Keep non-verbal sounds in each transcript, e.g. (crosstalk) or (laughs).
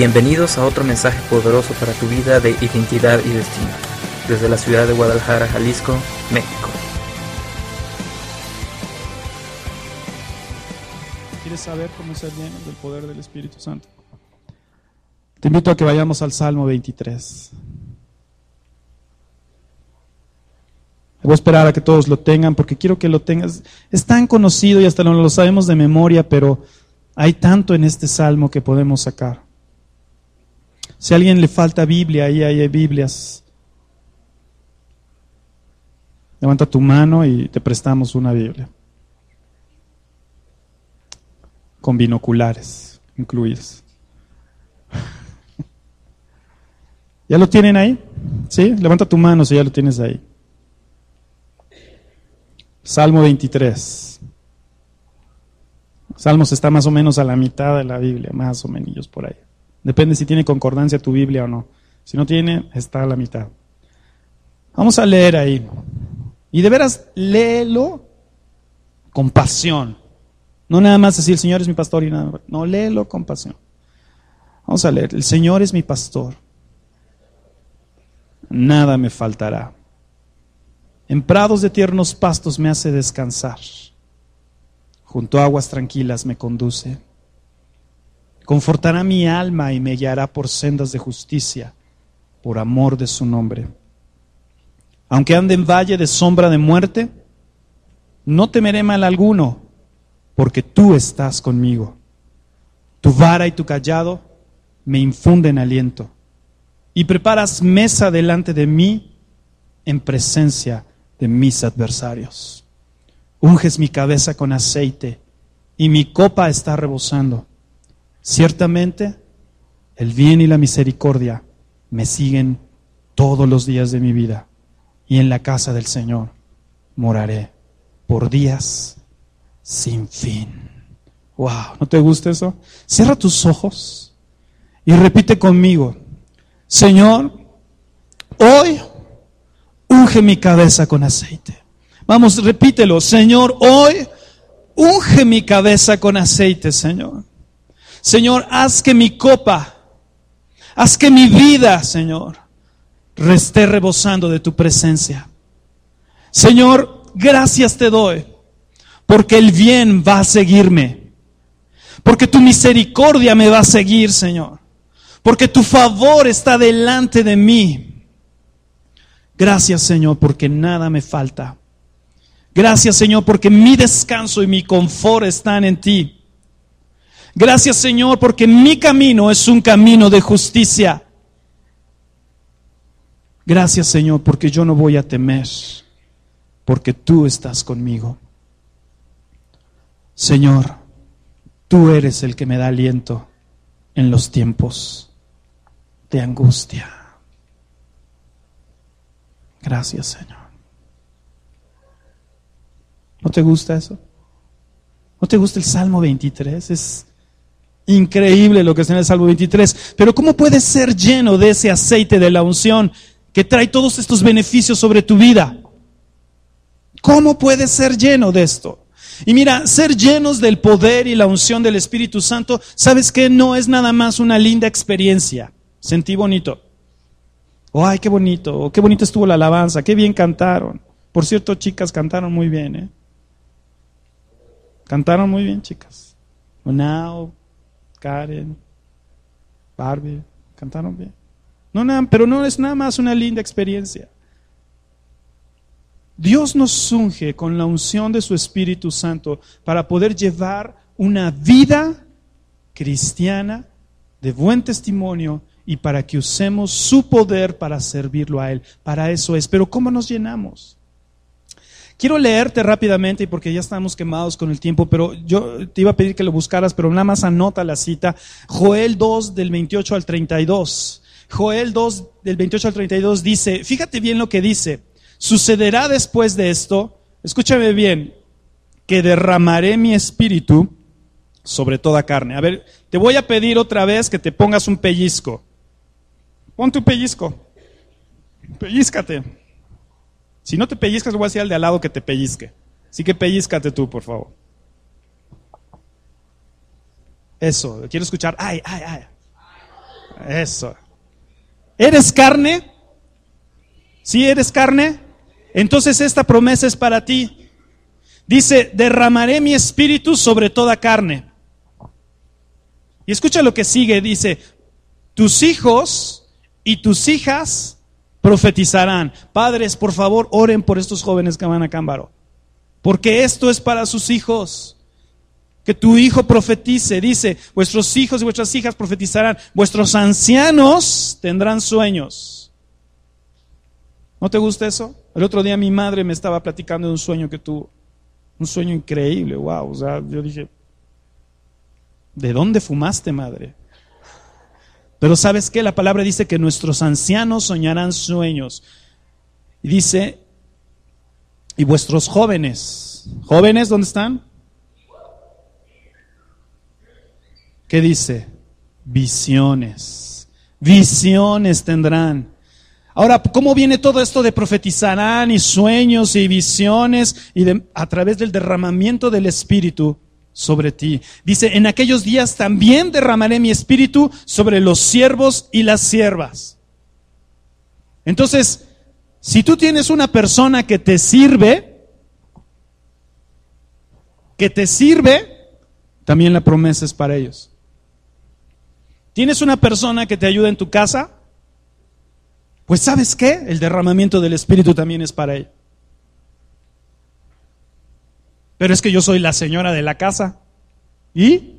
Bienvenidos a otro mensaje poderoso para tu vida de identidad y destino, desde la ciudad de Guadalajara, Jalisco, México. ¿Quieres saber cómo ser lleno del poder del Espíritu Santo? Te invito a que vayamos al Salmo 23. Voy a esperar a que todos lo tengan porque quiero que lo tengas. Es tan conocido y hasta lo sabemos de memoria, pero hay tanto en este salmo que podemos sacar. Si a alguien le falta Biblia, ahí hay Biblias. Levanta tu mano y te prestamos una Biblia. Con binoculares incluidos. (laughs) ¿Ya lo tienen ahí? ¿Sí? Levanta tu mano si ya lo tienes ahí. Salmo 23. Salmos está más o menos a la mitad de la Biblia, más o menos por ahí. Depende si tiene concordancia tu Biblia o no. Si no tiene, está a la mitad. Vamos a leer ahí. Y de veras, léelo con pasión. No nada más decir, el Señor es mi pastor y nada. No, léelo con pasión. Vamos a leer. El Señor es mi pastor. Nada me faltará. En prados de tiernos pastos me hace descansar. Junto a aguas tranquilas me conduce Confortará mi alma y me guiará por sendas de justicia, por amor de su nombre. Aunque ande en valle de sombra de muerte, no temeré mal alguno, porque tú estás conmigo. Tu vara y tu callado me infunden aliento, y preparas mesa delante de mí en presencia de mis adversarios. Unges mi cabeza con aceite, y mi copa está rebosando. Ciertamente, el bien y la misericordia me siguen todos los días de mi vida y en la casa del Señor moraré por días sin fin. Wow, ¿no te gusta eso? Cierra tus ojos y repite conmigo, Señor, hoy unge mi cabeza con aceite. Vamos, repítelo, Señor, hoy unge mi cabeza con aceite, Señor. Señor, haz que mi copa, haz que mi vida, Señor, esté rebosando de tu presencia. Señor, gracias te doy, porque el bien va a seguirme, porque tu misericordia me va a seguir, Señor, porque tu favor está delante de mí. Gracias, Señor, porque nada me falta. Gracias, Señor, porque mi descanso y mi confort están en ti. Gracias Señor porque mi camino es un camino de justicia. Gracias Señor porque yo no voy a temer, porque tú estás conmigo. Señor, tú eres el que me da aliento en los tiempos de angustia. Gracias Señor. ¿No te gusta eso? ¿No te gusta el Salmo 23? Es Increíble lo que está en el Salmo 23. Pero ¿cómo puedes ser lleno de ese aceite de la unción que trae todos estos beneficios sobre tu vida? ¿Cómo puedes ser lleno de esto? Y mira, ser llenos del poder y la unción del Espíritu Santo, ¿sabes qué? No es nada más una linda experiencia. Sentí bonito. Oh, ay, qué bonito. Oh, qué bonito estuvo la alabanza. Qué bien cantaron. Por cierto, chicas, cantaron muy bien, ¿eh? Cantaron muy bien, chicas. Now, Karen, Barbie, cantaron bien. No, nada, pero no es nada más una linda experiencia. Dios nos unge con la unción de su Espíritu Santo para poder llevar una vida cristiana de buen testimonio y para que usemos su poder para servirlo a Él. Para eso es. Pero ¿cómo nos llenamos? Quiero leerte rápidamente porque ya estamos quemados con el tiempo, pero yo te iba a pedir que lo buscaras, pero nada más anota la cita. Joel 2 del 28 al 32. Joel 2 del 28 al 32 dice, fíjate bien lo que dice, sucederá después de esto, escúchame bien, que derramaré mi espíritu sobre toda carne. A ver, te voy a pedir otra vez que te pongas un pellizco. Pon tu pellizco. Pellízcate. Si no te pellizcas, voy a decir al de al lado que te pellizque. Así que pellizcate tú, por favor. Eso, quiero escuchar. Ay, ay, ay. Eso. ¿Eres carne? ¿Sí eres carne? Entonces esta promesa es para ti. Dice, derramaré mi espíritu sobre toda carne. Y escucha lo que sigue, dice, tus hijos y tus hijas profetizarán. Padres, por favor, oren por estos jóvenes que van a Cámbaro. Porque esto es para sus hijos. Que tu hijo profetice, dice, vuestros hijos y vuestras hijas profetizarán, vuestros ancianos tendrán sueños. ¿No te gusta eso? El otro día mi madre me estaba platicando de un sueño que tuvo. Un sueño increíble, wow. O sea, yo dije, ¿de dónde fumaste, madre? Pero sabes qué? La palabra dice que nuestros ancianos soñarán sueños. Y dice, y vuestros jóvenes, jóvenes, ¿dónde están? ¿Qué dice? Visiones. Visiones tendrán. Ahora, ¿cómo viene todo esto de profetizarán y sueños y visiones y a través del derramamiento del Espíritu sobre ti? Dice, en aquellos días también derramaré mi Espíritu sobre los siervos y las siervas. Entonces, si tú tienes una persona que te sirve, que te sirve, también la promesa es para ellos. ¿Tienes una persona que te ayuda en tu casa? Pues sabes qué? El derramamiento del Espíritu también es para ella. Pero es que yo soy la señora de la casa. ¿Y?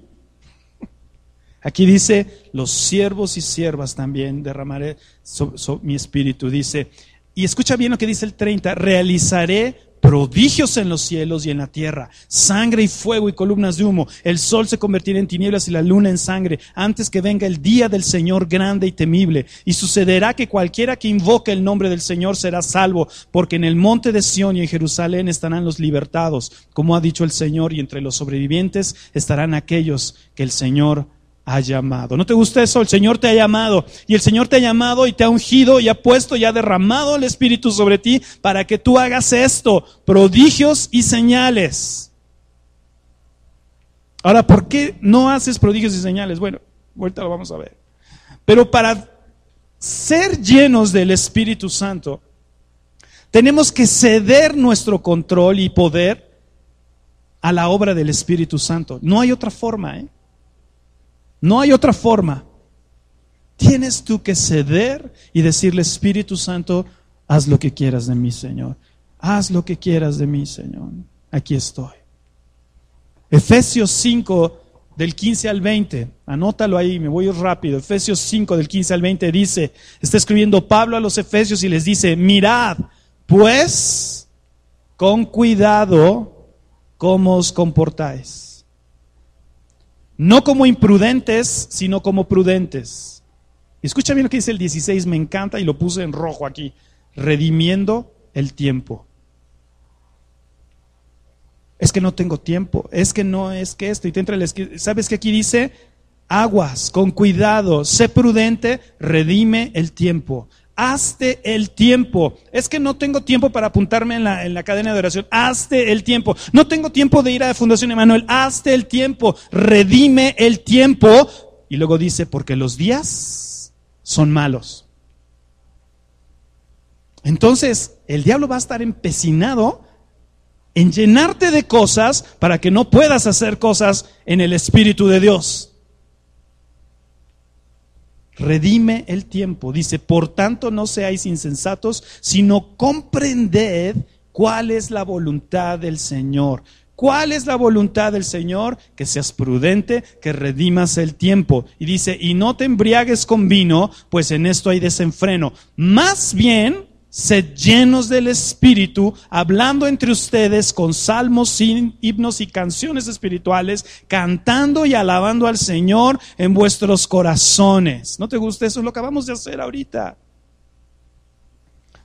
Aquí dice, los siervos y siervas también derramaré mi espíritu. Dice, y escucha bien lo que dice el 30, realizaré prodigios en los cielos y en la tierra, sangre y fuego y columnas de humo. El sol se convertirá en tinieblas y la luna en sangre, antes que venga el día del Señor grande y temible. Y sucederá que cualquiera que invoque el nombre del Señor será salvo, porque en el monte de Sión y en Jerusalén estarán los libertados, como ha dicho el Señor, y entre los sobrevivientes estarán aquellos que el Señor ha llamado. ¿No te gusta eso? El Señor te ha llamado y el Señor te ha llamado y te ha ungido y ha puesto y ha derramado el Espíritu sobre ti para que tú hagas esto, prodigios y señales. Ahora, ¿por qué no haces prodigios y señales? Bueno, ahorita lo vamos a ver. Pero para ser llenos del Espíritu Santo, tenemos que ceder nuestro control y poder a la obra del Espíritu Santo. No hay otra forma, ¿eh? No hay otra forma. Tienes tú que ceder y decirle, Espíritu Santo, haz lo que quieras de mí, Señor. Haz lo que quieras de mí, Señor. Aquí estoy. Efesios 5 del 15 al 20, anótalo ahí, me voy rápido. Efesios 5 del 15 al 20 dice, está escribiendo Pablo a los Efesios y les dice, mirad, pues, con cuidado, cómo os comportáis no como imprudentes, sino como prudentes. escucha bien lo que dice el 16, me encanta y lo puse en rojo aquí. Redimiendo el tiempo. Es que no tengo tiempo, es que no es que esto. Y te entra el, ¿Sabes que aquí dice? Aguas, con cuidado, sé prudente, redime el tiempo hazte el tiempo. Es que no tengo tiempo para apuntarme en la, cadena de oración. Hazte el tiempo. No tengo tiempo de ir a la Fundación Emanuel. Hazte el tiempo. Redime el tiempo. Y luego dice, porque los días son malos. Entonces, el diablo va a estar empecinado en llenarte de cosas para que no puedas hacer cosas en el Espíritu de Dios redime el tiempo. Dice, por tanto no seáis insensatos, sino comprended cuál es la voluntad del Señor. ¿Cuál es la voluntad del Señor? Que seas prudente, que redimas el tiempo. Y dice, y no te embriagues con vino, pues en esto hay desenfreno. Más bien, Sed llenos del Espíritu, hablando entre ustedes con salmos, himnos y canciones espirituales, cantando y alabando al Señor en vuestros corazones. ¿No te gusta eso? Es lo que acabamos de hacer ahorita.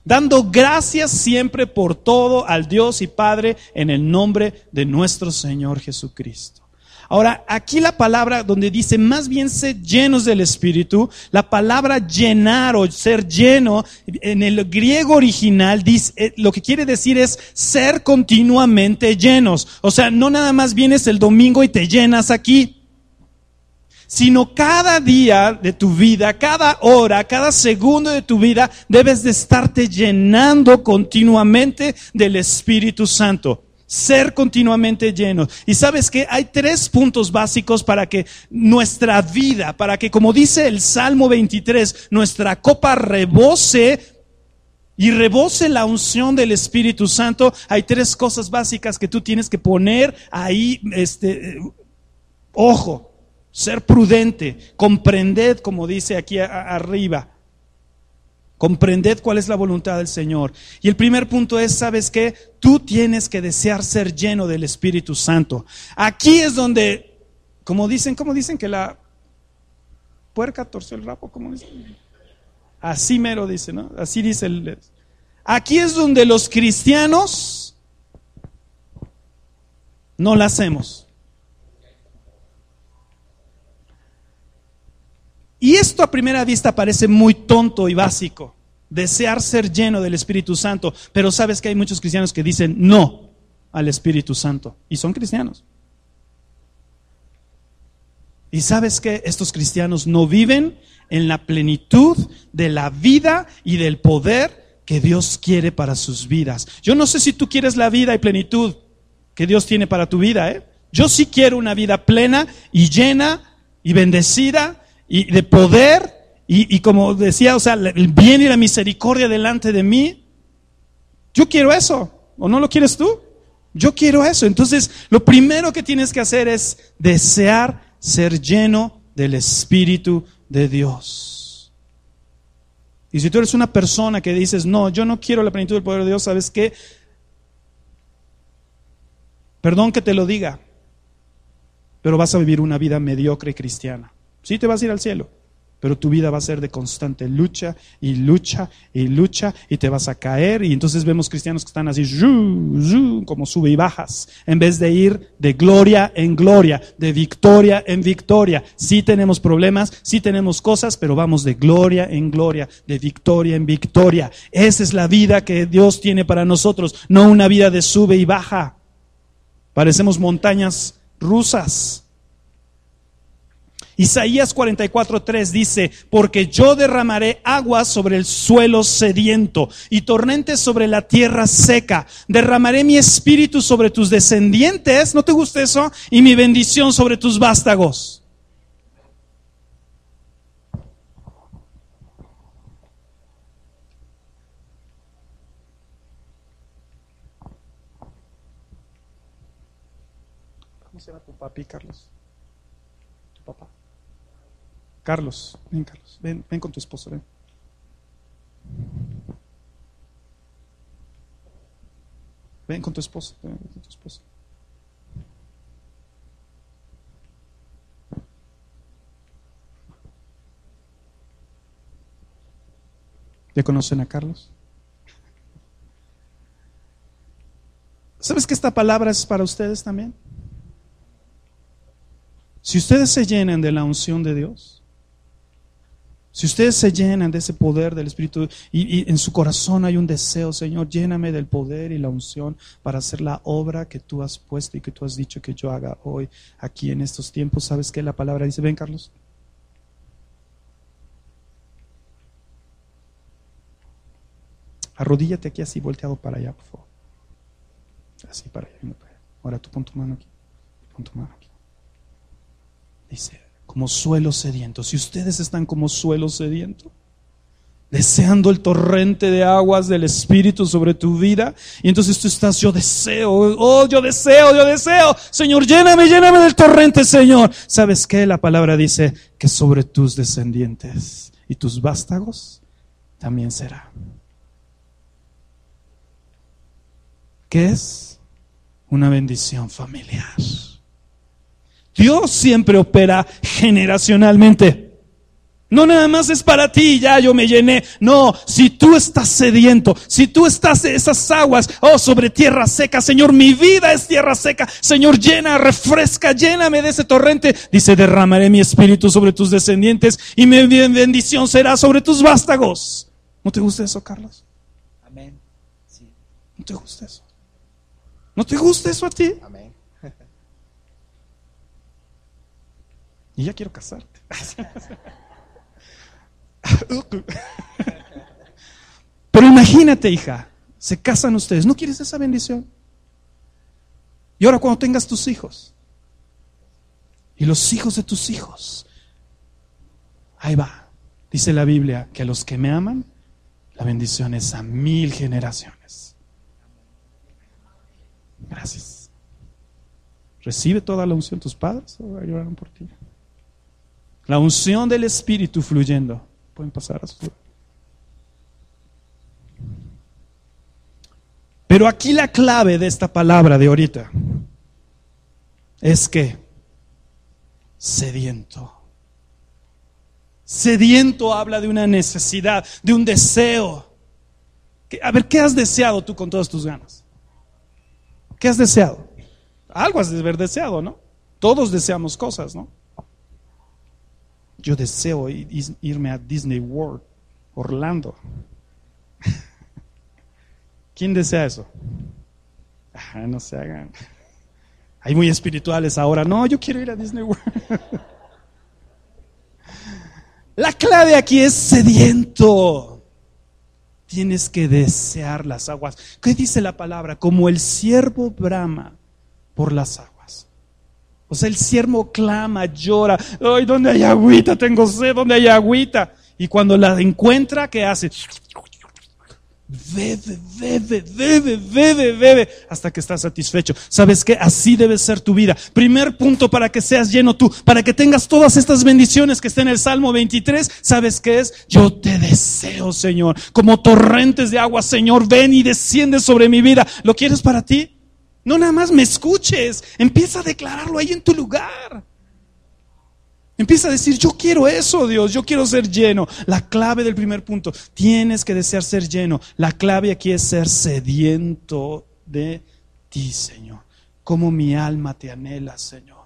Dando gracias siempre por todo al Dios y Padre en el nombre de nuestro Señor Jesucristo. Ahora, aquí la palabra donde dice más bien ser llenos del Espíritu, la palabra llenar o ser lleno en el griego original dice, eh, lo que quiere decir es ser continuamente llenos. O sea, no nada más vienes el domingo y te llenas aquí, sino cada día de tu vida, cada hora, cada segundo de tu vida, debes de estarte llenando continuamente del Espíritu Santo. Ser continuamente llenos. Y sabes que hay tres puntos básicos para que nuestra vida, para que como dice el Salmo 23, nuestra copa rebose y rebose la unción del Espíritu Santo, hay tres cosas básicas que tú tienes que poner ahí, este, ojo, ser prudente, comprended, como dice aquí arriba, comprended cuál es la voluntad del Señor. Y el primer punto es, ¿sabes qué? Tú tienes que desear ser lleno del Espíritu Santo. Aquí es donde, como dicen, como dicen que la puerca torció el rapo, como dicen. Así mero dice, ¿no? Así dice. Aquí es donde los cristianos no la hacemos. Y esto a primera vista parece muy tonto y básico, desear ser lleno del Espíritu Santo, pero sabes que hay muchos cristianos que dicen no al Espíritu Santo y son cristianos. Y sabes que estos cristianos no viven en la plenitud de la vida y del poder que Dios quiere para sus vidas. Yo no sé si tú quieres la vida y plenitud que Dios tiene para tu vida, ¿eh? Yo sí quiero una vida plena y llena y bendecida y de poder y, y como decía, o sea, el bien y la misericordia delante de mí. Yo quiero eso, ¿o no lo quieres tú? Yo quiero eso. Entonces, lo primero que tienes que hacer es desear ser lleno del Espíritu de Dios. Y si tú eres una persona que dices, no, yo no quiero la plenitud del poder de Dios, ¿sabes qué? Perdón que te lo diga, pero vas a vivir una vida mediocre cristiana. Sí te vas a ir al cielo, pero tu vida va a ser de constante lucha y lucha y lucha y te vas a caer. Y entonces vemos cristianos que están así como sube y bajas en vez de ir de gloria en gloria de victoria en victoria. Sí tenemos problemas sí tenemos cosas pero vamos de gloria en gloria de victoria en victoria. Esa es la vida que Dios tiene para nosotros no una vida de sube y baja. Parecemos montañas rusas Isaías 44:3 dice, porque yo derramaré aguas sobre el suelo sediento y torrentes sobre la tierra seca. Derramaré mi espíritu sobre tus descendientes, ¿no te gusta eso? Y mi bendición sobre tus vástagos. ¿Cómo se tu papi, Carlos? ¿Tu papá? Carlos, ven Carlos, ven, ven con tu esposo, ven. Ven con tu esposo, ven con tu esposo. ¿Ya conocen a Carlos? ¿Sabes que esta palabra es para ustedes también? Si ustedes se llenan de la unción de Dios, si ustedes se llenan de ese poder del Espíritu y, en su corazón hay un deseo, Señor, lléname del poder y la unción para hacer la obra que tú has puesto y que tú has dicho que yo haga hoy aquí en estos tiempos, ¿sabes qué? La palabra dice, ven Carlos. Arrodíllate aquí así, volteado para allá, por favor. Así para allá. Ahora tú pon tu mano aquí. Pon tu mano aquí. Dice, como suelo sediento. Si ustedes están como suelo sediento, deseando el torrente de aguas del Espíritu sobre tu vida, y entonces tú estás, yo deseo, oh, yo deseo, yo deseo, Señor, lléname, lléname del torrente, Señor. ¿Sabes qué? La palabra dice que sobre tus descendientes y tus vástagos también será. ¿Qué es? Una bendición familiar. Dios siempre opera generacionalmente. No nada más es para ti, ya yo me llené. No, si tú estás sediento, si tú estás en esas aguas, oh, sobre tierra seca, Señor, mi vida es tierra seca. Señor, llena, refresca, lléname de ese torrente. Dice, derramaré mi espíritu sobre tus descendientes y mi bendición será sobre tus vástagos. ¿No te gusta eso, Carlos? Amén. Sí. ¿No te gusta eso? ¿No te gusta eso a ti? Amén. Y ya quiero casarte. (laughs) Pero imagínate, hija, se casan ustedes. ¿No quieres esa bendición? Y ahora cuando tengas tus hijos y los hijos de tus hijos, ahí va. Dice la Biblia que a los que me aman, la bendición es a mil generaciones. Gracias. Recibe toda la unción tus padres o lloraron por ti. La unción del Espíritu fluyendo. Pueden pasar a su. Pero aquí la clave de esta palabra de ahorita es que sediento. Sediento habla de una necesidad, de un deseo. A ver, ¿qué has deseado tú con todas tus ganas? ¿Qué has deseado? Algo has de haber deseado, ¿no? Todos deseamos cosas, ¿no? Yo deseo irme a Disney World, Orlando. (laughs) ¿Quién desea eso? Ah, no se hagan. Hay muy espirituales ahora. No, yo quiero ir a Disney World. (laughs) La clave aquí es sediento. Tienes que desear las aguas. ¿Qué dice la palabra? Como el siervo brama por las aguas. O sea, el siervo clama, llora. Ay, ¿dónde hay agüita? Tengo sed, ¿dónde hay agüita? Y cuando la encuentra, ¿qué hace? Bebe, bebe, bebe, bebe, bebe, hasta que estás satisfecho. ¿Sabes qué? Así debe ser tu vida. Primer punto para que seas lleno tú, para que tengas todas estas bendiciones que está en el Salmo 23. ¿Sabes qué es? Yo te deseo, Señor, como torrentes de agua, Señor, ven y desciende sobre mi vida. ¿Lo quieres para ti? No nada más me escuches, empieza a declararlo ahí en tu lugar. Empieza a decir, yo quiero eso, Dios, yo quiero ser lleno. La clave del primer punto, tienes que desear ser lleno. La clave aquí es ser sediento de ti, Señor. Como mi alma te anhela, Señor.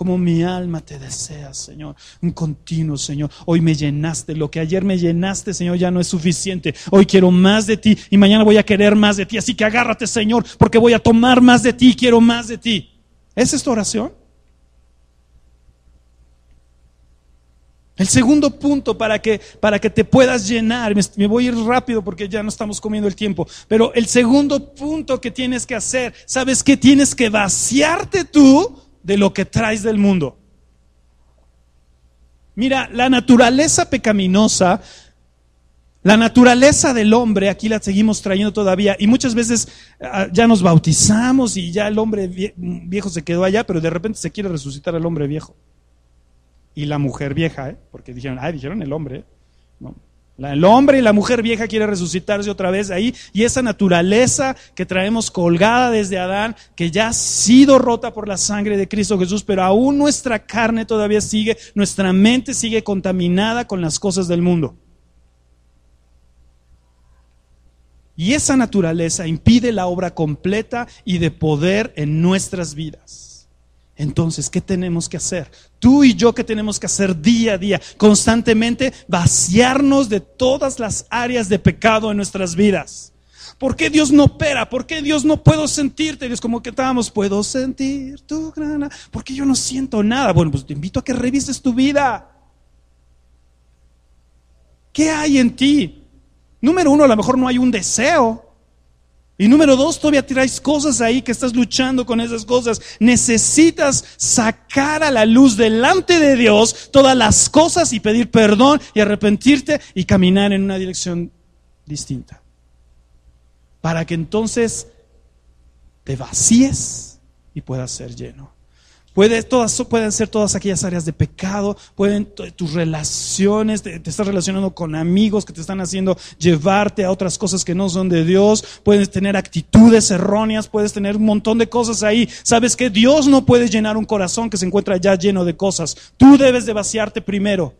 Como mi alma te desea, Señor. Un continuo, Señor. Hoy me llenaste. Lo que ayer me llenaste, Señor, ya no es suficiente. Hoy quiero más de ti y mañana voy a querer más de ti. Así que agárrate, Señor, porque voy a tomar más de ti. Quiero más de ti. ¿Esa es tu oración? El segundo punto para que, para que te puedas llenar, me, voy a ir rápido porque ya no estamos comiendo el tiempo, pero el segundo punto que tienes que hacer, ¿sabes qué? Tienes que vaciarte tú de lo que traes del mundo. Mira, la naturaleza pecaminosa, la naturaleza del hombre, aquí la seguimos trayendo todavía, y muchas veces ah, ya nos bautizamos y ya el hombre viejo se quedó allá, pero de repente se quiere resucitar el hombre viejo y la mujer vieja, ¿eh? porque dijeron, ah, dijeron el hombre. No. El hombre y la mujer vieja quiere resucitarse otra vez ahí y esa naturaleza que traemos colgada desde Adán, que ya ha sido rota por la sangre de Cristo Jesús, pero aún nuestra carne todavía sigue, nuestra mente sigue contaminada con las cosas del mundo. Y esa naturaleza impide la obra completa y de poder en nuestras vidas. Entonces, ¿qué tenemos que hacer? Tú y yo, ¿qué tenemos que hacer día a día? Constantemente vaciarnos de todas las áreas de pecado en nuestras vidas. ¿Por qué Dios no opera? ¿Por qué Dios no puedo sentirte? Dios, como que estábamos, puedo sentir tu grana. ¿Por qué yo no siento nada? Bueno, pues te invito a que revises tu vida. ¿Qué hay en ti? Número uno, a lo mejor no hay un deseo. Y número dos, todavía traes cosas ahí que estás luchando con esas cosas. Necesitas sacar a la luz delante de Dios todas las cosas y pedir perdón y arrepentirte y caminar en una dirección distinta. Para que entonces te vacíes y puedas ser lleno. Pueden ser todas aquellas áreas de pecado, pueden tus relaciones, te, estás relacionando con amigos que te están haciendo llevarte a otras cosas que no son de Dios, puedes tener actitudes erróneas, puedes tener un montón de cosas ahí. Sabes que Dios no puede llenar un corazón que se encuentra ya lleno de cosas. Tú debes de vaciarte primero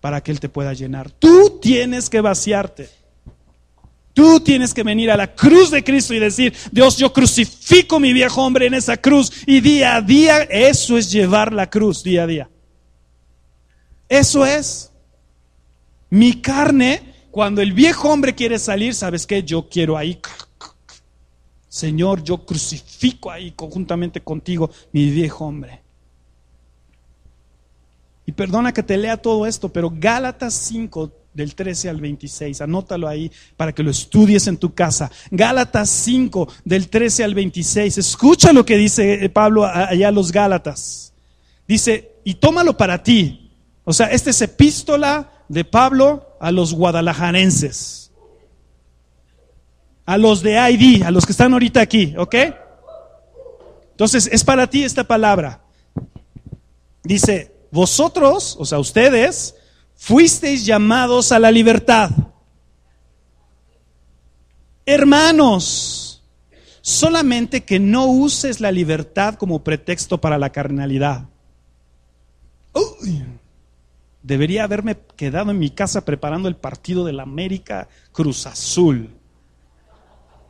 para que Él te pueda llenar. Tú tienes que vaciarte. Tú tienes que venir a la cruz de Cristo y decir, Dios, yo crucifico mi viejo hombre en esa cruz y día a día, eso es llevar la cruz día a día. Eso es. Mi carne, cuando el viejo hombre quiere salir, ¿sabes qué? Yo quiero ahí. Señor, yo crucifico ahí conjuntamente contigo mi viejo hombre. Y perdona que te lea todo esto, pero Gálatas 5 del 13 al 26, anótalo ahí para que lo estudies en tu casa. Gálatas 5 del 13 al 26, escucha lo que dice Pablo allá a los Gálatas. Dice, y tómalo para ti. O sea, esta es epístola de Pablo a los guadalajarenses. A los de ID, a los que están ahorita aquí, ¿ok? Entonces, es para ti esta palabra. Dice, vosotros, o sea, ustedes, fuisteis llamados a la libertad. Hermanos, solamente que no uses la libertad como pretexto para la carnalidad. debería haberme quedado en mi casa preparando el partido de la América Cruz Azul.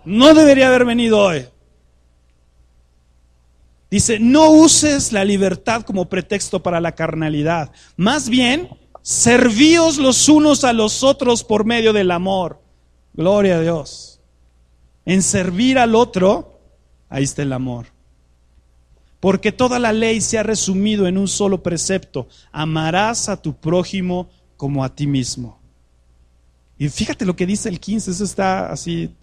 No debería haber venido hoy. Dice, no uses la libertad como pretexto para la carnalidad. Más bien, servíos los unos a los otros por medio del amor. Gloria a Dios. En servir al otro, ahí está el amor. Porque toda la ley se ha resumido en un solo precepto. Amarás a tu prójimo como a ti mismo. Y fíjate lo que dice el 15, eso está así.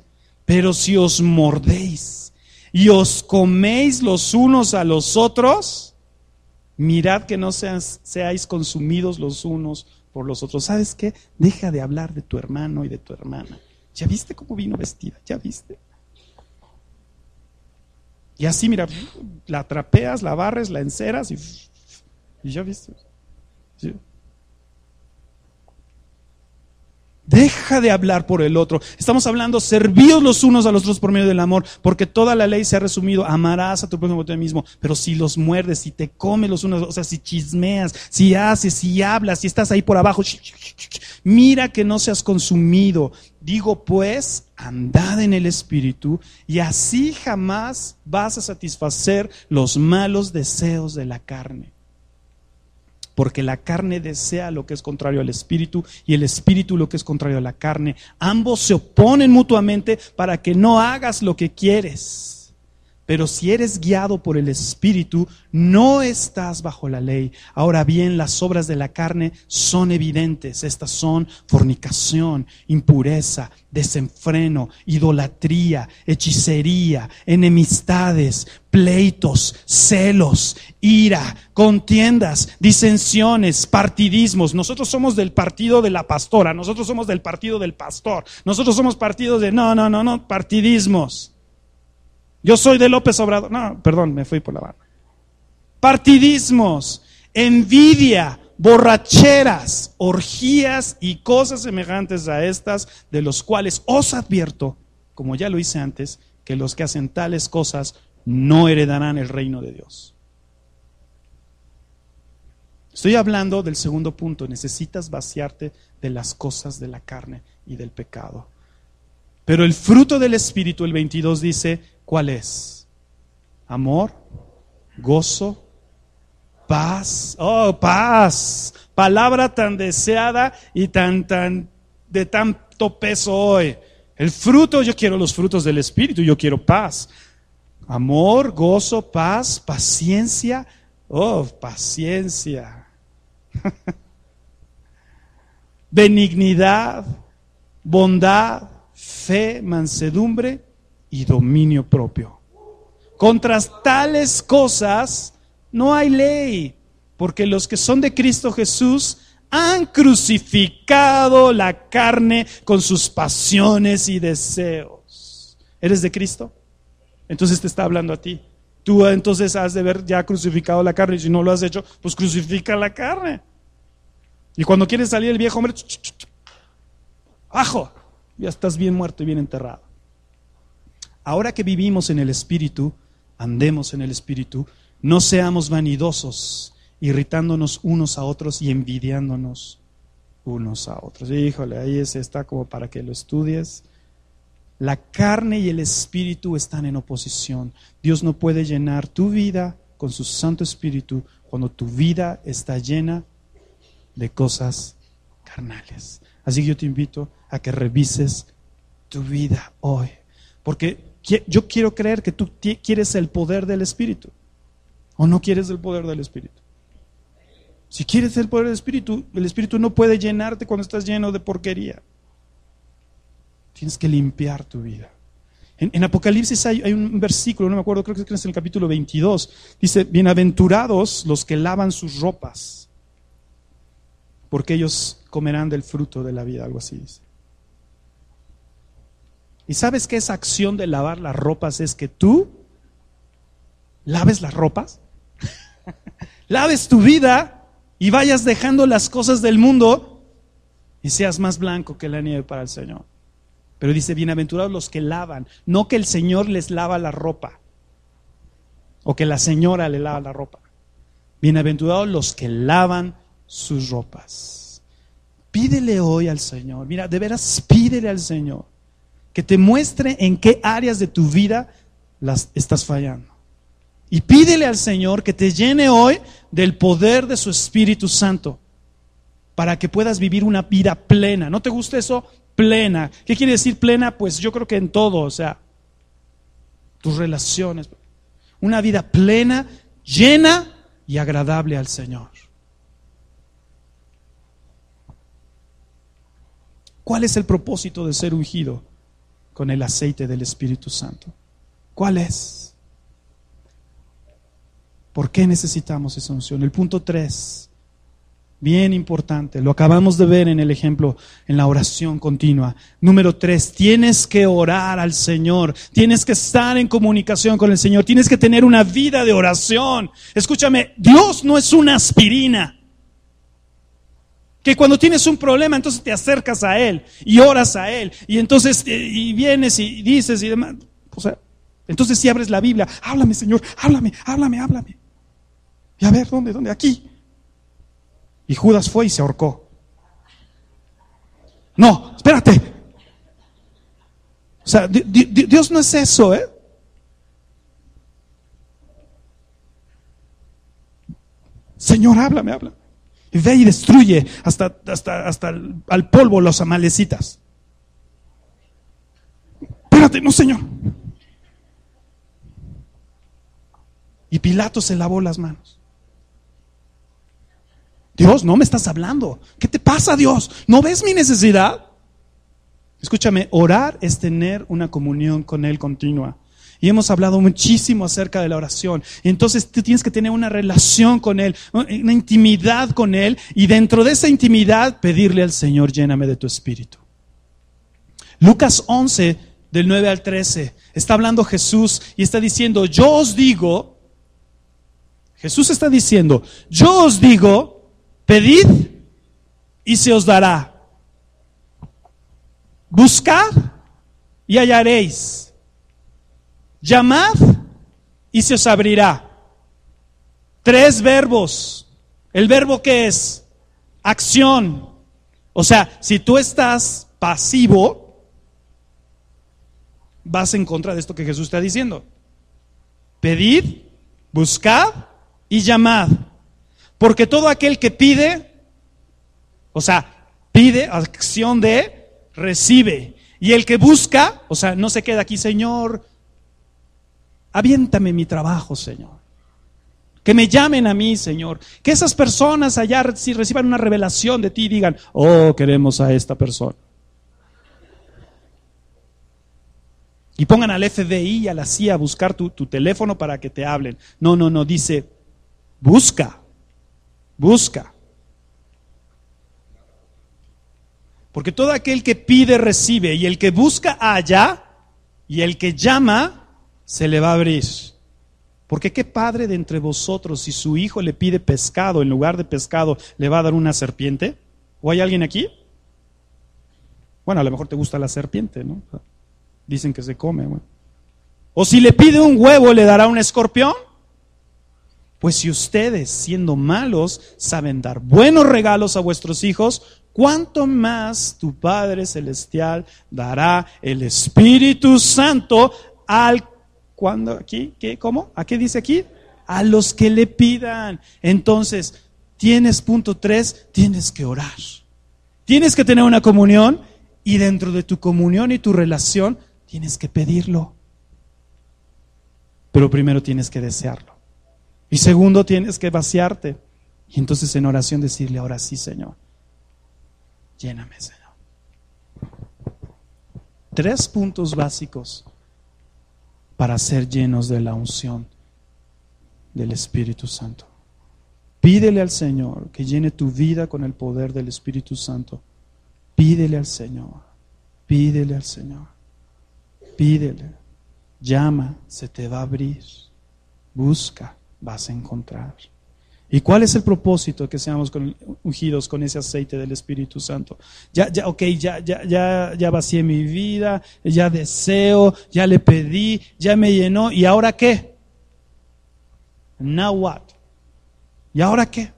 Pero si os mordéis y os coméis los unos a los otros, mirad que no seáis consumidos los unos por los otros. ¿Sabes qué? Deja de hablar de tu hermano y de tu hermana. ¿Ya viste cómo vino vestida? ¿Ya viste? Y así, mira, la trapeas, la barres, la enceras y, y ya viste. ¿Sí? Deja de hablar por el otro. Estamos hablando, servíos los unos a los otros por medio del amor, porque toda la ley se ha resumido, amarás a tu prójimo a ti mismo. Pero si los muerdes, si te comes los unos, o sea, si chismeas, si haces, si hablas, si estás ahí por abajo, mira que no seas consumido. Digo pues, andad en el Espíritu y así jamás vas a satisfacer los malos deseos de la carne porque la carne desea lo que es contrario al espíritu y el espíritu lo que es contrario a la carne. Ambos se oponen mutuamente para que no hagas lo que quieres. Pero si eres guiado por el Espíritu, no estás bajo la ley. Ahora bien, las obras de la carne son evidentes. Estas son fornicación, impureza, desenfreno, idolatría, hechicería, enemistades, pleitos, celos, ira, contiendas, disensiones, partidismos. Nosotros somos del partido de la pastora, nosotros somos del partido del pastor, nosotros somos partidos de, no, no, no, no, partidismos. Yo soy de López Obrador. No, perdón, me fui por la mano. Partidismos, envidia, borracheras, orgías y cosas semejantes a estas, de los cuales os advierto, como ya lo hice antes, que los que hacen tales cosas no heredarán el reino de Dios. Estoy hablando del segundo punto, necesitas vaciarte de las cosas de la carne y del pecado. Pero el fruto del Espíritu, el 22 dice, ¿Cuál es? Amor, gozo, paz. Oh, paz. Palabra tan deseada y tan, tan, de tanto peso hoy. El fruto, yo quiero los frutos del Espíritu, yo quiero paz. Amor, gozo, paz, paciencia. Oh, paciencia. (laughs) Benignidad, bondad, fe, mansedumbre y dominio propio. Contra tales cosas no hay ley, porque los que son de Cristo Jesús han crucificado la carne con sus pasiones y deseos. ¿Eres de Cristo? Entonces te está hablando a ti. Tú entonces has de ver ya crucificado la carne y si no lo has hecho, pues crucifica la carne. Y cuando quieres salir el viejo hombre, ajo, ya estás bien muerto y bien enterrado. Ahora que vivimos en el Espíritu, andemos en el Espíritu, no seamos vanidosos, irritándonos unos a otros y envidiándonos unos a otros. Híjole, ahí está como para que lo estudies. La carne y el espíritu están en oposición. Dios no puede llenar tu vida con su Santo Espíritu cuando tu vida está llena de cosas carnales. Así que yo te invito a que revises tu vida hoy. Porque yo quiero creer que tú quieres el poder del Espíritu. ¿O no quieres el poder del Espíritu? Si quieres el poder del Espíritu, el Espíritu no puede llenarte cuando estás lleno de porquería. Tienes que limpiar tu vida. En, Apocalipsis hay, hay, un versículo, no me acuerdo, creo que es en el capítulo 22. Dice, bienaventurados los que lavan sus ropas, porque ellos comerán del fruto de la vida, algo así dice. ¿Y sabes que esa acción de lavar las ropas es que tú laves las ropas? (laughs) laves tu vida y vayas dejando las cosas del mundo y seas más blanco que la nieve para el Señor. Pero dice, bienaventurados los que lavan, no que el Señor les lava la ropa o que la señora le lava la ropa. Bienaventurados los que lavan sus ropas. Pídele hoy al Señor, mira, de veras pídele al Señor que te muestre en qué áreas de tu vida las estás fallando. Y pídele al Señor que te llene hoy del poder de su Espíritu Santo para que puedas vivir una vida plena. ¿No te gusta eso? Plena. ¿Qué quiere decir plena? Pues yo creo que en todo, o sea, tus relaciones. Una vida plena, llena y agradable al Señor. ¿Cuál es el propósito de ser ungido? con el aceite del Espíritu Santo. ¿Cuál es? ¿Por qué necesitamos esa unción? El punto tres, bien importante, lo acabamos de ver en el ejemplo, en la oración continua. Número tres, tienes que orar al Señor, tienes que estar en comunicación con el Señor, tienes que tener una vida de oración. Escúchame, Dios no es una aspirina. Que cuando tienes un problema, entonces te acercas a Él y oras a Él. Y entonces eh, y vienes y dices y demás. O sea, entonces si abres la Biblia, háblame Señor, háblame, háblame, háblame. Y a ver, ¿dónde? ¿Dónde? Aquí. Y Judas fue y se ahorcó. No, espérate. O sea, Dios no es eso, ¿eh? Señor, háblame, háblame. Y ve y destruye hasta, hasta, hasta al polvo los amalecitas. Espérate, no, Señor. Y Pilato se lavó las manos. Dios, no me estás hablando. ¿Qué te pasa, Dios? ¿No ves mi necesidad? Escúchame, orar es tener una comunión con Él continua. Y hemos hablado muchísimo acerca de la oración. Entonces tú tienes que tener una relación con Él, una intimidad con Él. Y dentro de esa intimidad pedirle al Señor, lléname de tu espíritu. Lucas 11, del 9 al 13, está hablando Jesús y está diciendo, yo os digo, Jesús está diciendo, yo os digo, pedid y se os dará. Buscad y hallaréis. Llamad y se os abrirá. Tres verbos. El verbo que es acción. O sea, si tú estás pasivo, vas en contra de esto que Jesús está diciendo. Pedid, buscad y llamad. Porque todo aquel que pide, o sea, pide acción de, recibe. Y el que busca, o sea, no se queda aquí, Señor, aviéntame mi trabajo, Señor. Que me llamen a mí, Señor. Que esas personas allá si reciban una revelación de ti y digan, oh, queremos a esta persona. Y pongan al FBI y a la CIA a buscar tu, tu teléfono para que te hablen. No, no, no, dice, busca, busca. Porque todo aquel que pide recibe, y el que busca halla, y el que llama se le va a abrir. Porque qué padre de entre vosotros, si su hijo le pide pescado, en lugar de pescado, le va a dar una serpiente? ¿O hay alguien aquí? Bueno, a lo mejor te gusta la serpiente, ¿no? Dicen que se come. O si le pide un huevo, ¿le dará un escorpión? Pues si ustedes, siendo malos, saben dar buenos regalos a vuestros hijos, ¿cuánto más tu Padre Celestial dará el Espíritu Santo al ¿Cuándo? ¿Aquí? ¿Qué? ¿Cómo? ¿A qué dice aquí? A los que le pidan. Entonces, tienes punto tres, tienes que orar. Tienes que tener una comunión y dentro de tu comunión y tu relación tienes que pedirlo. Pero primero tienes que desearlo. Y segundo, tienes que vaciarte. Y entonces en oración decirle, ahora sí, Señor, lléname, Señor. Tres puntos básicos para ser llenos de la unción del Espíritu Santo. Pídele al Señor que llene tu vida con el poder del Espíritu Santo. Pídele al Señor, pídele al Señor, pídele. Llama, se te va a abrir. Busca, vas a encontrar. ¿Y cuál es el propósito que seamos ungidos con ese aceite del Espíritu Santo? Ya, ya, ok, ya, ya, ya, ya vacié mi vida, ya deseo, ya le pedí, ya me llenó, ¿y ahora qué? Now what? ¿Y ahora qué?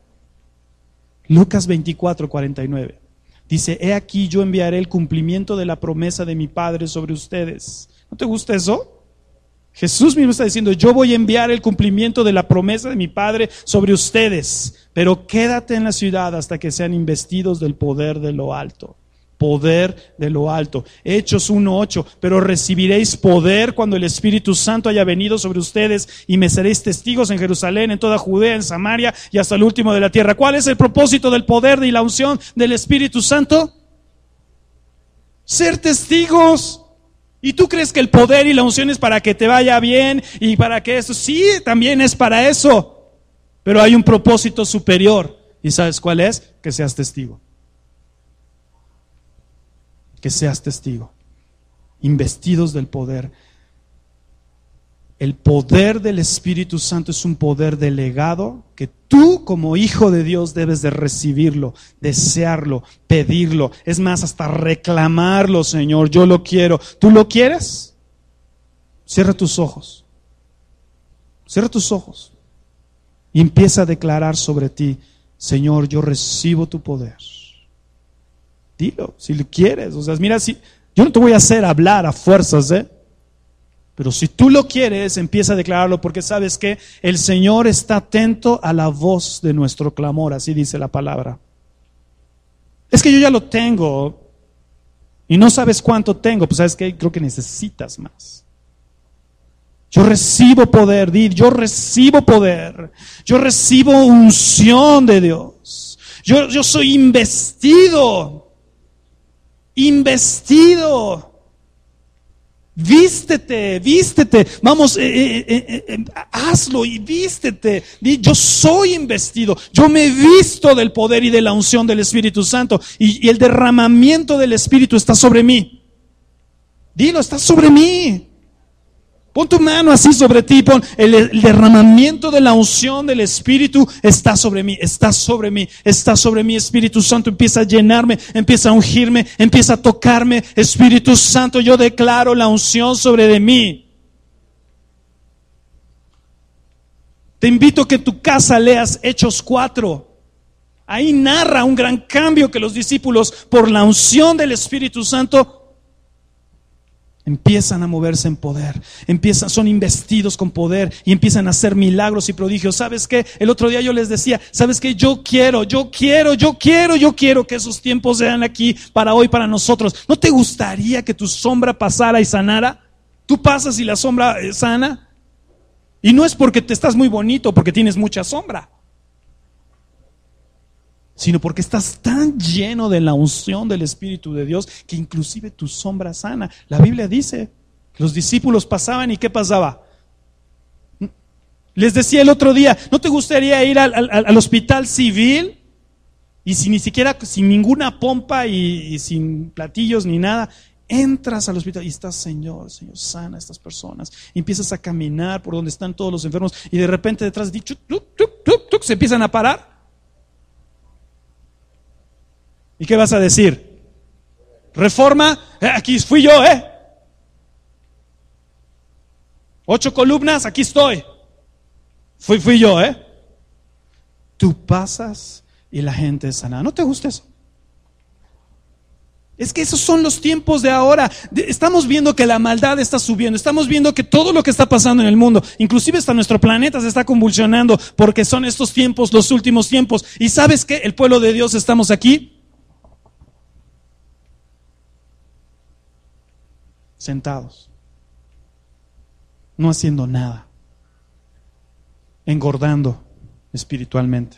Lucas 24, 49. Dice, he aquí yo enviaré el cumplimiento de la promesa de mi Padre sobre ustedes. ¿No te gusta eso? Jesús mismo está diciendo, yo voy a enviar el cumplimiento de la promesa de mi Padre sobre ustedes, pero quédate en la ciudad hasta que sean investidos del poder de lo alto. Poder de lo alto. Hechos 1.8, pero recibiréis poder cuando el Espíritu Santo haya venido sobre ustedes y me seréis testigos en Jerusalén, en toda Judea, en Samaria y hasta el último de la tierra. ¿Cuál es el propósito del poder y la unción del Espíritu Santo? Ser testigos. ¿Y tú crees que el poder y la unción es para que te vaya bien y para que eso? Sí, también es para eso. Pero hay un propósito superior. ¿Y sabes cuál es? Que seas testigo. Que seas testigo. Investidos del poder. El poder del Espíritu Santo es un poder delegado que tú como hijo de Dios debes de recibirlo, desearlo, pedirlo, es más, hasta reclamarlo, Señor, yo lo quiero. ¿Tú lo quieres? Cierra tus ojos. Cierra tus ojos y empieza a declarar sobre ti, Señor, yo recibo tu poder. Dilo, si lo quieres. O sea, mira, si, yo no te voy a hacer hablar a fuerzas, ¿eh? Pero si tú lo quieres, empieza a declararlo porque sabes que el Señor está atento a la voz de nuestro clamor, así dice la palabra. Es que yo ya lo tengo y no sabes cuánto tengo, pues sabes que creo que necesitas más. Yo recibo poder, yo recibo poder, yo recibo unción de Dios. Yo, yo soy investido, investido. Vístete, vístete, vamos, eh, eh, eh, hazlo y vístete. Yo soy investido, yo me visto del poder y de la unción del Espíritu Santo y, y el derramamiento del Espíritu está sobre mí. Dilo, está sobre mí. Pon tu mano así sobre ti, pon el, derramamiento de la unción del Espíritu está sobre mí, está sobre mí, está sobre mí. Espíritu Santo empieza a llenarme, empieza a ungirme, empieza a tocarme. Espíritu Santo, yo declaro la unción sobre de mí. Te invito a que tu casa leas Hechos 4. Ahí narra un gran cambio que los discípulos, por la unción del Espíritu Santo, Empiezan a moverse en poder, empiezan, son investidos con poder y empiezan a hacer milagros y prodigios. ¿Sabes qué? El otro día yo les decía, ¿sabes qué? Yo quiero, yo quiero, yo quiero, yo quiero que esos tiempos sean aquí para hoy, para nosotros. ¿No te gustaría que tu sombra pasara y sanara? Tú pasas y la sombra eh, sana. Y no es porque te estás muy bonito, porque tienes mucha sombra sino porque estás tan lleno de la unción del Espíritu de Dios que inclusive tu sombra sana. La Biblia dice, los discípulos pasaban y ¿qué pasaba? Les decía el otro día, ¿no te gustaría ir al, hospital civil y sin ni siquiera, sin ninguna pompa y, sin platillos ni nada, entras al hospital y estás, Señor, Señor, sana a estas personas. Empiezas a caminar por donde están todos los enfermos y de repente detrás de ti, se empiezan a parar ¿Y qué vas a decir? Reforma, eh, aquí fui yo, ¿eh? Ocho columnas, aquí estoy. Fui, fui yo, ¿eh? Tú pasas y la gente es sana. ¿No te gusta eso? Es que esos son los tiempos de ahora. Estamos viendo que la maldad está subiendo. Estamos viendo que todo lo que está pasando en el mundo, inclusive hasta nuestro planeta se está convulsionando porque son estos tiempos, los últimos tiempos. Y sabes que el pueblo de Dios estamos aquí sentados, no haciendo nada, engordando espiritualmente.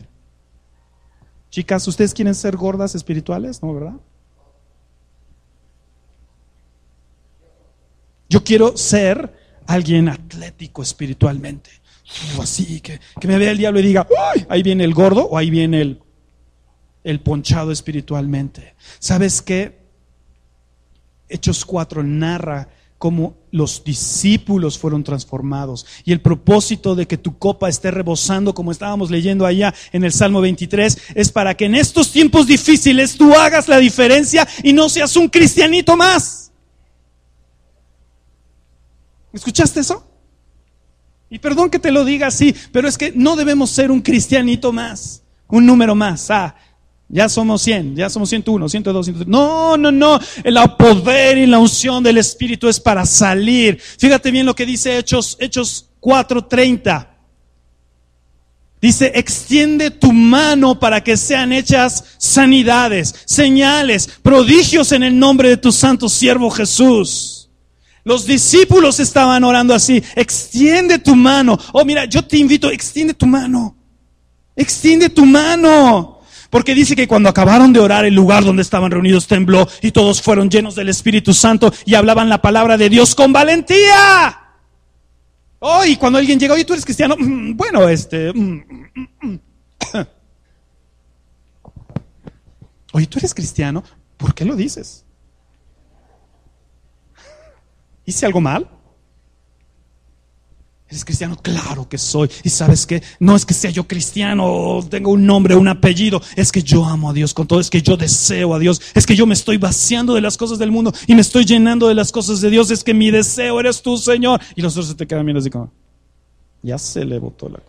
Chicas, ¿ustedes quieren ser gordas espirituales? ¿No, verdad? Yo quiero ser alguien atlético espiritualmente. Así, que, me vea el diablo y diga, ¡Uy! ahí viene el gordo o ahí viene el, el ponchado espiritualmente. ¿Sabes qué? Hechos 4 narra cómo los discípulos fueron transformados y el propósito de que tu copa esté rebosando, como estábamos leyendo allá en el Salmo 23, es para que en estos tiempos difíciles tú hagas la diferencia y no seas un cristianito más. ¿Escuchaste eso? Y perdón que te lo diga así, pero es que no debemos ser un cristianito más, un número más. Ah, ya somos 100, ya somos 101, 102, 103. No, no, no. El poder y la unción del Espíritu es para salir. Fíjate bien lo que dice Hechos, Hechos 4:30. Dice, extiende tu mano para que sean hechas sanidades, señales, prodigios en el nombre de tu santo siervo Jesús. Los discípulos estaban orando así, extiende tu mano. Oh, mira, yo te invito, extiende tu mano. Extiende tu mano. Porque dice que cuando acabaron de orar, el lugar donde estaban reunidos tembló y todos fueron llenos del Espíritu Santo y hablaban la palabra de Dios con valentía. Oh, y cuando alguien llega, oye, tú eres cristiano, mm, bueno, este... Mm, mm, oye, tú eres cristiano, ¿por qué lo dices? ¿Hice algo mal? ¿Eres cristiano? Claro que soy. Y sabes que no es que sea yo cristiano, tengo un nombre, un apellido. Es que yo amo a Dios con todo. Es que yo deseo a Dios. Es que yo me estoy vaciando de las cosas del mundo y me estoy llenando de las cosas de Dios. Es que mi deseo eres tú, Señor. Y los otros se te quedan mirando así como, ya se le botó la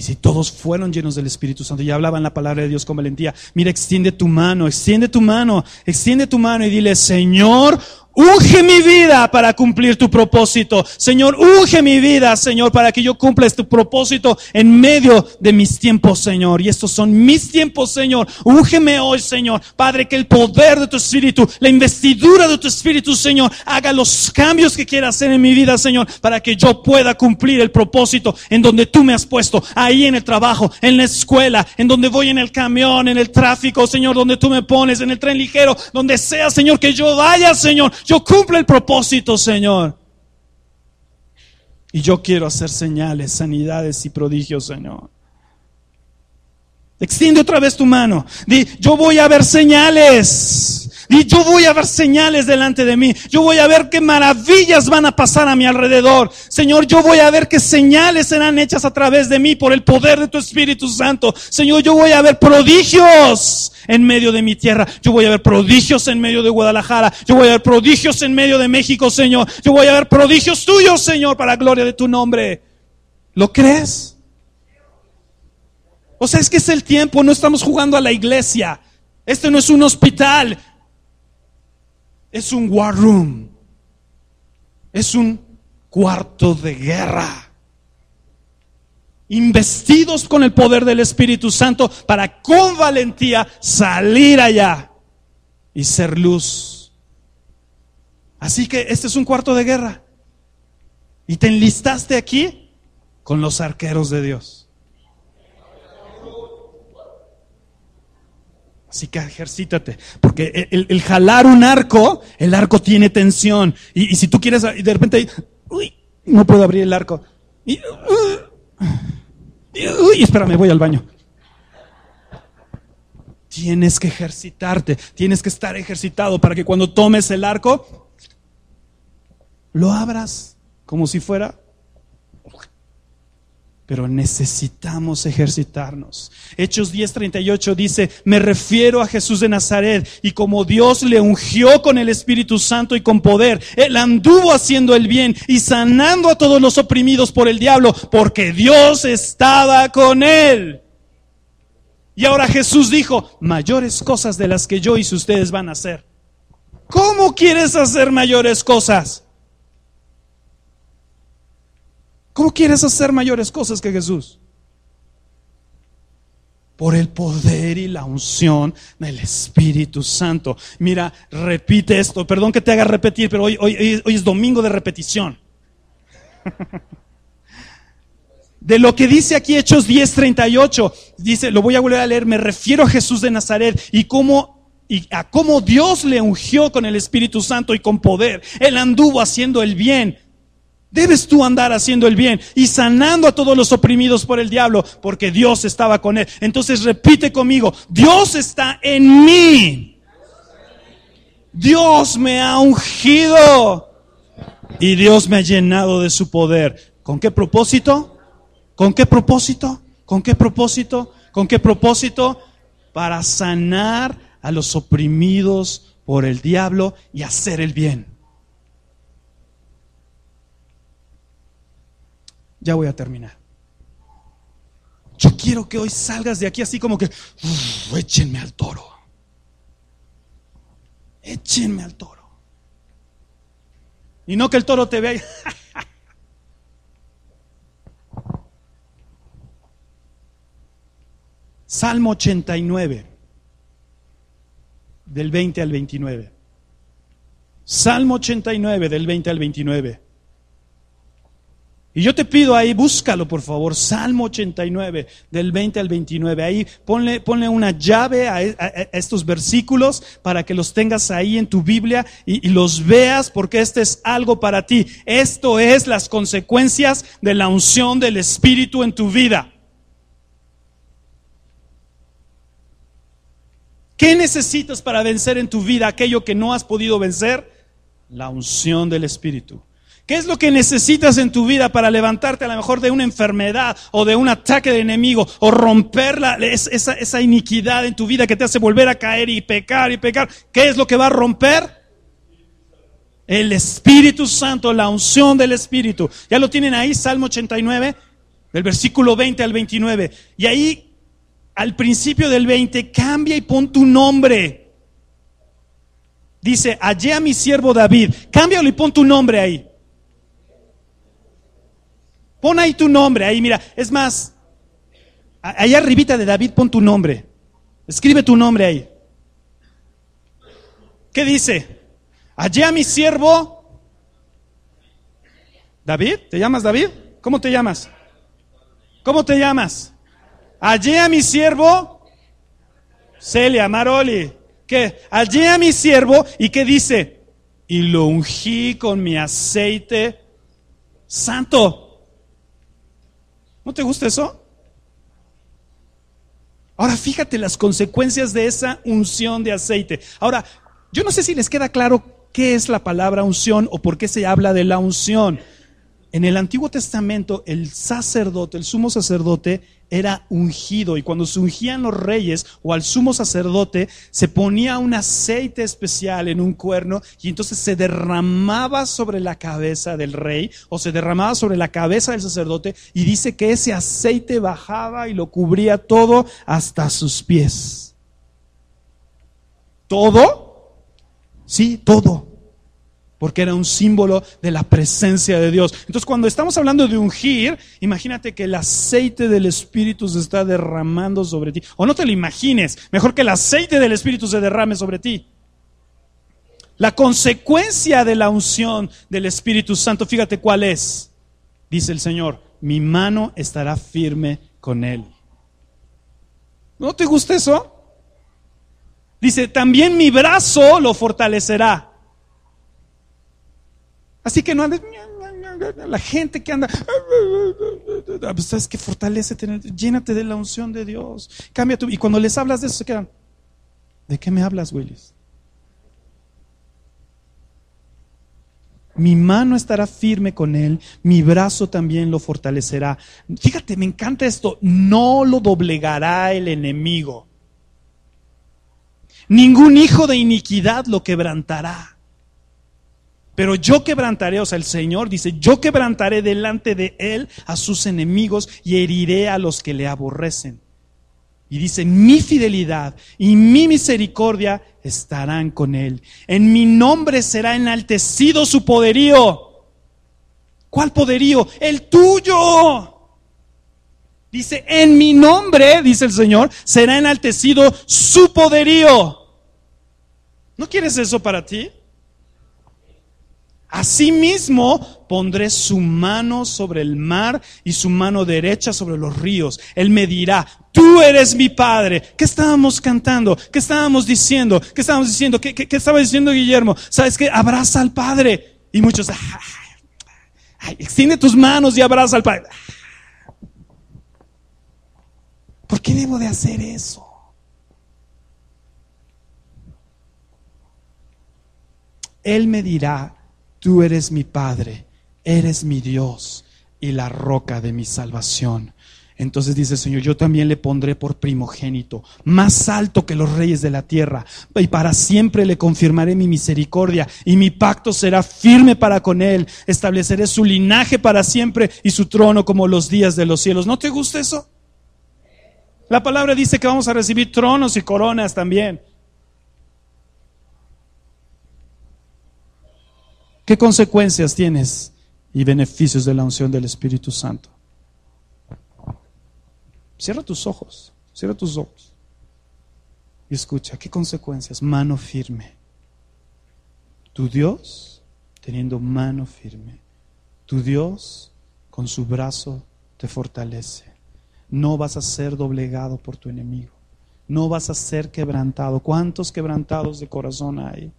Y si todos fueron llenos del Espíritu Santo y hablaban la palabra de Dios con valentía, mira, extiende tu mano, extiende tu mano, extiende tu mano y dile, Señor, Unge mi vida para cumplir tu propósito. Señor, unge mi vida, Señor, para que yo cumpla este propósito en medio de mis tiempos, Señor. Y estos son mis tiempos, Señor. Úngeme hoy, Señor. Padre, que el poder de tu Espíritu, la investidura de tu Espíritu, Señor, haga los cambios que quiera hacer en mi vida, Señor, para que yo pueda cumplir el propósito en donde tú me has puesto. Ahí en el trabajo, en la escuela, en donde voy en el camión, en el tráfico, Señor, donde tú me pones, en el tren ligero, donde sea, Señor, que yo vaya, Señor yo cumplo el propósito, Señor. Y yo quiero hacer señales, sanidades y prodigios, Señor. Extiende otra vez tu mano. Di, yo voy a ver señales. Y yo voy a ver señales delante de mí. Yo voy a ver qué maravillas van a pasar a mi alrededor. Señor, yo voy a ver qué señales serán hechas a través de mí por el poder de tu Espíritu Santo. Señor, yo voy a ver prodigios en medio de mi tierra. Yo voy a ver prodigios en medio de Guadalajara. Yo voy a ver prodigios en medio de México, Señor. Yo voy a ver prodigios tuyos, Señor, para la gloria de tu nombre. ¿Lo crees? O sea, es que es el tiempo, no estamos jugando a la iglesia. Este no es un hospital es un war room, es un cuarto de guerra. Investidos con el poder del Espíritu Santo para con valentía salir allá y ser luz. Así que este es un cuarto de guerra. Y te enlistaste aquí con los arqueros de Dios. Así que ejercítate, porque el, jalar un arco, el arco tiene tensión. Y, si tú quieres, de repente, uy, no puedo abrir el arco. Y, uy, espérame, voy al baño. Tienes que ejercitarte, tienes que estar ejercitado para que cuando tomes el arco, lo abras como si fuera pero necesitamos ejercitarnos. Hechos 10:38 dice, me refiero a Jesús de Nazaret y como Dios le ungió con el Espíritu Santo y con poder, él anduvo haciendo el bien y sanando a todos los oprimidos por el diablo, porque Dios estaba con él. Y ahora Jesús dijo, mayores cosas de las que yo hice ustedes van a hacer. ¿Cómo quieres hacer mayores cosas? ¿Cómo quieres hacer mayores cosas que Jesús? Por el poder y la unción del Espíritu Santo. Mira, repite esto. Perdón que te haga repetir, pero hoy, es domingo de repetición. (laughs) de lo que dice aquí Hechos 10:38. Dice, lo voy a volver a leer, me refiero a Jesús de Nazaret y cómo y a cómo Dios le ungió con el Espíritu Santo y con poder. Él anduvo haciendo el bien. Debes tú andar haciendo el bien y sanando a todos los oprimidos por el diablo, porque Dios estaba con él. Entonces repite conmigo, Dios está en mí. Dios me ha ungido y Dios me ha llenado de su poder. ¿Con qué propósito? ¿Con qué propósito? ¿Con qué propósito? ¿Con qué propósito? Para sanar a los oprimidos por el diablo y hacer el bien. Ya voy a terminar. Yo quiero que hoy salgas de aquí así como que, échenme al toro. Échenme al toro. Y no que el toro te vea. (laughs) Salmo 89, del 20 al 29. Salmo 89, del 20 al 29. Y yo te pido ahí, búscalo por favor, Salmo 89, del 20 al 29. Ahí ponle, una llave a, estos versículos para que los tengas ahí en tu Biblia y, y los veas porque este es algo para ti. Esto es las consecuencias de la unción del Espíritu en tu vida. ¿Qué necesitas para vencer en tu vida aquello que no has podido vencer? La unción del Espíritu. ¿Qué es lo que necesitas en tu vida para levantarte a lo mejor de una enfermedad o de un ataque de enemigo o romper esa, esa iniquidad en tu vida que te hace volver a caer y pecar y pecar? ¿Qué es lo que va a romper? El Espíritu Santo, la unción del Espíritu. Ya lo tienen ahí, Salmo 89, del versículo 20 al 29. Y ahí, al principio del 20, cambia y pon tu nombre. Dice, hallé a mi siervo David. Cámbialo y pon tu nombre ahí. Pon ahí tu nombre, ahí mira, es más, allá arribita de David pon tu nombre. Escribe tu nombre ahí. ¿Qué dice? Allá a mi siervo David, ¿te llamas David? ¿Cómo te llamas? ¿Cómo te llamas? Allí a mi siervo Celia Maroli. ¿Qué? Allí a mi siervo y qué dice? Y lo ungí con mi aceite santo. ¿No te gusta eso? Ahora fíjate las consecuencias de esa unción de aceite. Ahora, yo no sé si les queda claro qué es la palabra unción o por qué se habla de la unción. En el Antiguo Testamento, el sacerdote, el sumo sacerdote, era ungido y cuando se ungían los reyes o al sumo sacerdote se ponía un aceite especial en un cuerno y entonces se derramaba sobre la cabeza del rey o se derramaba sobre la cabeza del sacerdote y dice que ese aceite bajaba y lo cubría todo hasta sus pies. ¿Todo? Sí, todo porque era un símbolo de la presencia de Dios. Entonces, cuando estamos hablando de ungir, imagínate que el aceite del Espíritu se está derramando sobre ti. O no te lo imagines, mejor que el aceite del Espíritu se derrame sobre ti. La consecuencia de la unción del Espíritu Santo, fíjate cuál es. Dice el Señor, mi mano estará firme con él. ¿No te gusta eso? Dice, también mi brazo lo fortalecerá. Así que no andes, la gente que anda, (laughs) pues, sabes que fortalece, llénate de la unción de Dios, cambia tu, y cuando les hablas de eso se quedan, ¿de qué me hablas, Willis? Mi mano estará firme con él, mi brazo también lo fortalecerá. Fíjate, me encanta esto, no lo doblegará el enemigo. Ningún hijo de iniquidad lo quebrantará. Pero yo quebrantaré, o sea, el Señor dice, yo quebrantaré delante de Él a sus enemigos y heriré a los que le aborrecen. Y dice, mi fidelidad y mi misericordia estarán con Él. En mi nombre será enaltecido su poderío. ¿Cuál poderío? El tuyo. Dice, en mi nombre, dice el Señor, será enaltecido su poderío. ¿No quieres eso para ti? Asimismo, pondré su mano sobre el mar y su mano derecha sobre los ríos. Él me dirá, tú eres mi padre. ¿Qué estábamos cantando? ¿Qué estábamos diciendo? ¿Qué estábamos diciendo? ¿Qué, estaba diciendo Guillermo? ¿Sabes qué? Abraza al padre. Y muchos, extiende tus manos y abraza al padre. ¿Por qué debo de hacer eso? Él me dirá, tú eres mi Padre, eres mi Dios y la roca de mi salvación. Entonces dice el Señor, yo también le pondré por primogénito, más alto que los reyes de la tierra, y para siempre le confirmaré mi misericordia, y mi pacto será firme para con él, estableceré su linaje para siempre y su trono como los días de los cielos. ¿No te gusta eso? La palabra dice que vamos a recibir tronos y coronas también. ¿Qué consecuencias tienes y beneficios de la unción del Espíritu Santo? Cierra tus ojos, cierra tus ojos y escucha, ¿qué consecuencias? Mano firme. Tu Dios teniendo mano firme. Tu Dios con su brazo te fortalece. No vas a ser doblegado por tu enemigo. No vas a ser quebrantado. ¿Cuántos quebrantados de corazón hay?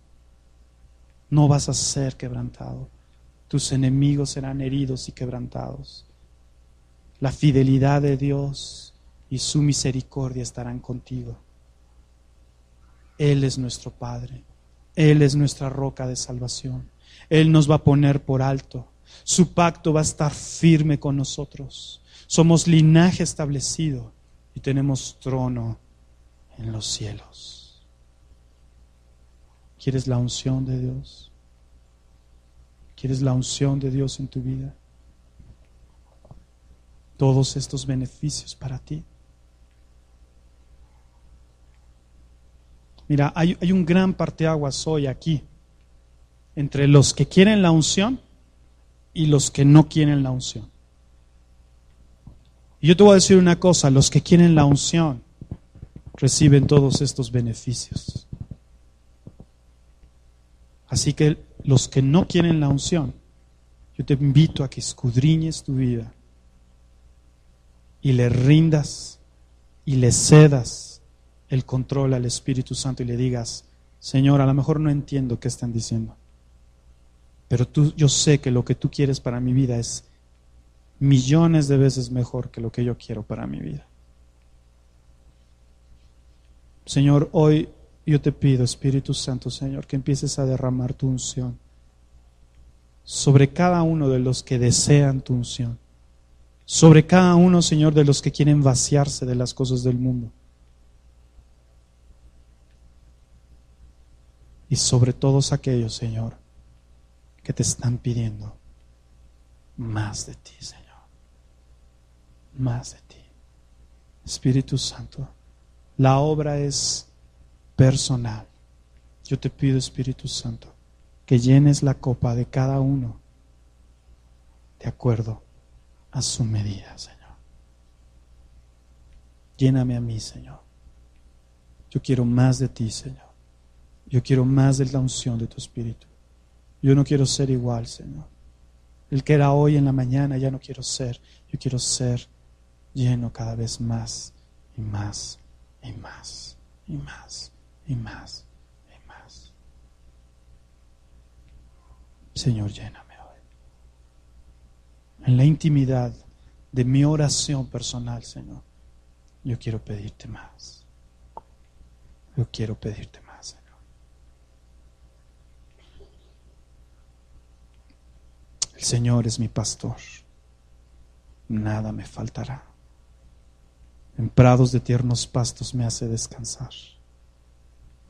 No vas a ser quebrantado. Tus enemigos serán heridos y quebrantados. La fidelidad de Dios y su misericordia estarán contigo. Él es nuestro Padre. Él es nuestra roca de salvación. Él nos va a poner por alto. Su pacto va a estar firme con nosotros. Somos linaje establecido y tenemos trono en los cielos. ¿Quieres la unción de Dios? ¿Quieres la unción de Dios en tu vida? Todos estos beneficios para ti. Mira, hay, un gran parteaguas hoy aquí entre los que quieren la unción y los que no quieren la unción. Y yo te voy a decir una cosa, los que quieren la unción reciben todos estos beneficios. Así que los que no quieren la unción, yo te invito a que escudriñes tu vida y le rindas y le cedas el control al Espíritu Santo y le digas, Señor, a lo mejor no entiendo qué están diciendo, pero tú, yo sé que lo que tú quieres para mi vida es millones de veces mejor que lo que yo quiero para mi vida. Señor, hoy yo te pido, Espíritu Santo, Señor, que empieces a derramar tu unción sobre cada uno de los que desean tu unción, sobre cada uno, Señor, de los que quieren vaciarse de las cosas del mundo. Y sobre todos aquellos, Señor, que te están pidiendo más de ti, Señor. Más de ti. Espíritu Santo, la obra es personal. Yo te pido, Espíritu Santo, que llenes la copa de cada uno de acuerdo a su medida, Señor. Lléname a mí, Señor. Yo quiero más de ti, Señor. Yo quiero más de la unción de tu Espíritu. Yo no quiero ser igual, Señor. El que era hoy en la mañana ya no quiero ser. Yo quiero ser lleno cada vez más y más y más y más y más y más. Señor, lléname hoy. En la intimidad de mi oración personal, Señor, yo quiero pedirte más. Yo quiero pedirte más, Señor. El Señor es mi pastor. Nada me faltará. En prados de tiernos pastos me hace descansar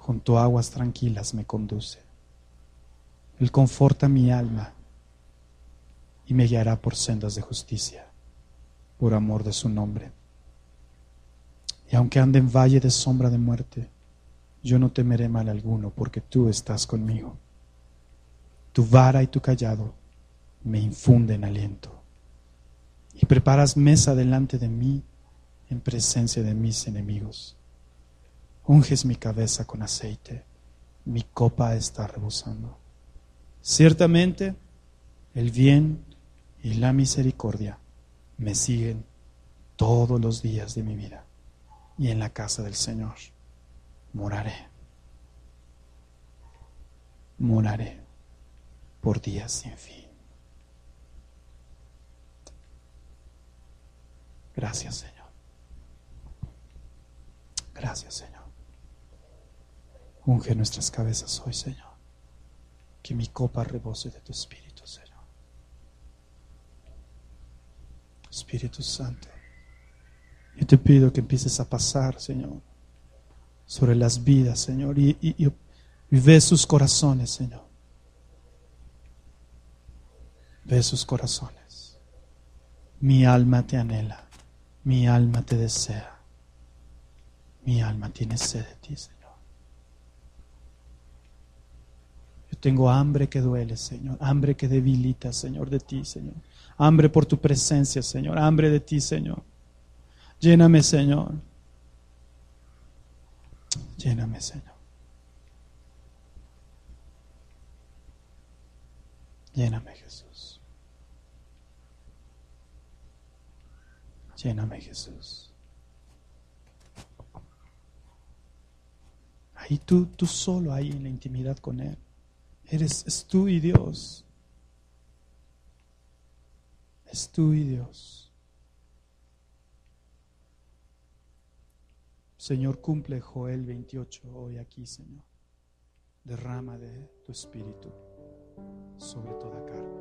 junto a aguas tranquilas me conduce. Él conforta mi alma y me guiará por sendas de justicia, por amor de su nombre. Y aunque ande en valle de sombra de muerte, yo no temeré mal alguno, porque tú estás conmigo. Tu vara y tu callado me infunden aliento. Y preparas mesa delante de mí en presencia de mis enemigos. Unges mi cabeza con aceite, mi copa está rebosando. Ciertamente, el bien y la misericordia me siguen todos los días de mi vida y en la casa del Señor moraré. Moraré por días sin fin. Gracias, Señor. Gracias, Señor. Unge nuestras cabezas hoy, Señor. Que mi copa rebose de tu espíritu, Señor. Espíritu Santo, yo te pido que empieces a pasar, Señor, sobre las vidas, Señor, y, y, ve sus corazones, Señor. Ve sus corazones. Mi alma te anhela, mi alma te desea, mi alma tiene sed de ti, Señor. Yo tengo hambre que duele, Señor, hambre que debilita, Señor, de ti, Señor. Hambre por tu presencia, Señor, hambre de ti, Señor. Lléname, Señor. Lléname, Señor. Lléname, Jesús. Lléname, Jesús. Ahí tú, tú solo ahí en la intimidad con Él. Eres es tú y Dios. Es tú y Dios. Señor, cumple Joel 28 hoy aquí, Señor. Derrama de tu espíritu sobre toda carne.